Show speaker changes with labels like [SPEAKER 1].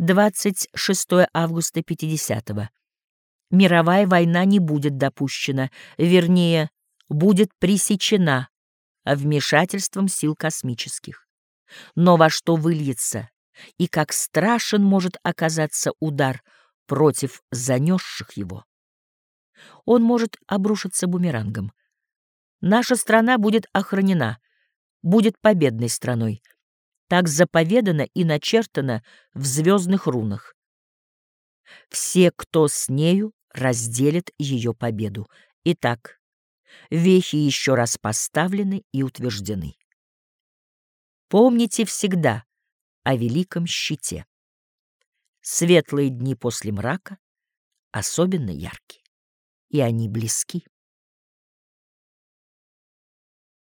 [SPEAKER 1] 26 августа 50 -го. Мировая война не будет допущена, вернее, будет пресечена вмешательством сил космических. Но во что выльется и как страшен может оказаться удар против занесших его. Он может обрушиться бумерангом. Наша страна будет охранена, будет победной страной. Так заповедано и начертано в звездных рунах. Все, кто с нею, разделят ее победу. Итак, вехи еще раз поставлены и утверждены. Помните всегда о великом щите. Светлые дни после мрака особенно яркие, и они близки.